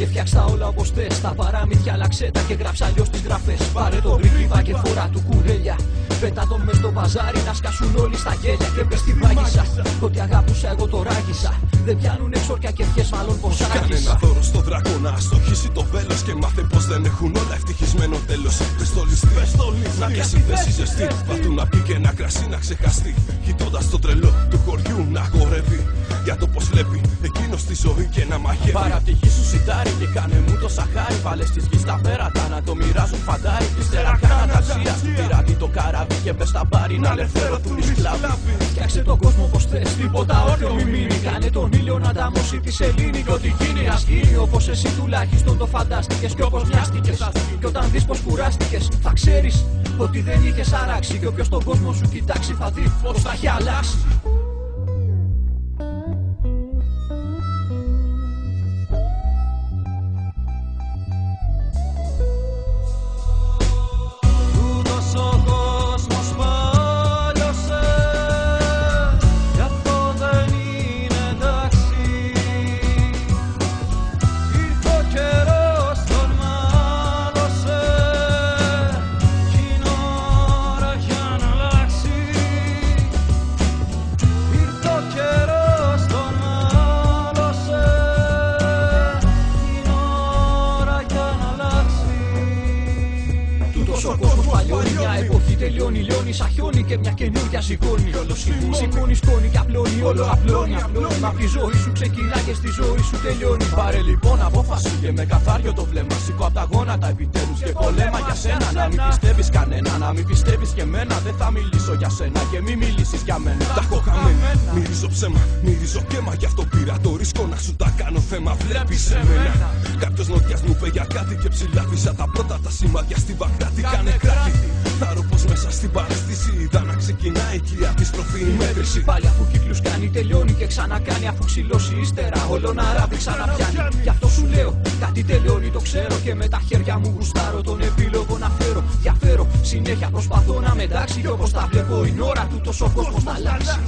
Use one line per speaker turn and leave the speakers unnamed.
εσύ. Και φτιάξτα όλα όπως θες. Τα παραμύθια αλλάξε τα και γράψα αλλιώς τις γραφές. Πάρε τον πρίγκιπα και φορά του κουρέλια. Πέτα τον μες στο μπαζάρι να σκάσουν όλοι στα γέλια. Και πες την πάγισα. Ότι αγάπουσα εγώ το ράγισα. Δεν πιάνουν εξόρια και ευχές μάλλον πως
Κάνε ένα
άρχισα.
δώρο στο δράκονα, στοχίσει το βέλος και μάθε πως δεν έχουν όλα ευτυχισμένο τέλος. Πες το ληστή, να πιάσει θέση ζεστή. Βάτου να πει και ένα κρασί να ξεχαστεί. Κοιτώντας το τρελό του χωριού να χορεύει. Για το πως βλέπει εκείνος τη ζωή και να μαχαίρει.
Παραπτυχή σου σιτάρι και κάνε μου το σαχάρι. Βάλε στη γης στα πέρατα να το μοιράζουν φαντάρι. Ύστερα κάνα ταξία του πειράτη το καράβι και πες τα πάρει να ελευθερωθούν οι σκλάβοι.
Φτιάξε τον κόσμο πως θες Τίποτα όρθιο μη μείνει Κάνε τον ήλιο να αντάμωσει τη σελήνη. Και ό,τι γίνει ας γίνει Όπως εσύ τουλάχιστον το φαντάστηκες. Και όπως μοιάστηκες Και όταν δεις πως κουράστηκες Θα ξέρεις ότι δεν είχες αράξει. Και όποιος τον κόσμο σου κοιτάξει θα δει πως θα έχει αλλάξει τελειώνει Λιώνει σαν χιόνι Και μια καινούργια σηκώνει Όλο σηκώνει Σηκώνει σκόνη και απλώνει Όλο απλώνει Μα απ' τη ζωή σου ξεκινά και στη ζωή σου τελειώνει
Πάρε λοιπόν απόφαση και με καθάριο το βλέμμα. Σηκώ απ' τα γόνατα επιτέλους και πολέμα για σένα. Να μην πιστεύεις κανένα, να μην πιστεύεις και εμένα. Δεν θα μιλήσω για σένα και μη μιλήσεις για μένα.
Τα έχω χαμένα. Μυρίζω ψέμα, μυρίζω κέμα. Γι' αυτό πήρα το ρίσκο να σου τα κάνω θέμα. Βλέπεις εμένα. Κάποιος νοτιά μου είπε για κάτι και ψηλάβισα τα πρώτα τα σημάδια στη Βαγδάτη. Κάνε κράτη. Θάρω πως μέσα στην παρέστηση είδα να ξεκινάει και η αντιστροφή η μέτρηση.
Πάλι αφού κύκλους κάνει τελειώνει και ξανακάνει. Αφού ξυλώσει ύστερα όλο να ράβει ξαναπιάνει. Γι' αυτό σου λέω κάτι τελειώνει το ξέρω Και με τα χέρια μου γουστάρω. Τον επίλογο να φέρω Διαφέρω. Συνέχεια προσπαθώ να μετάξει Κι όπως τα βλέπω είναι ώρα του τόσο κόσμος να αλλάξει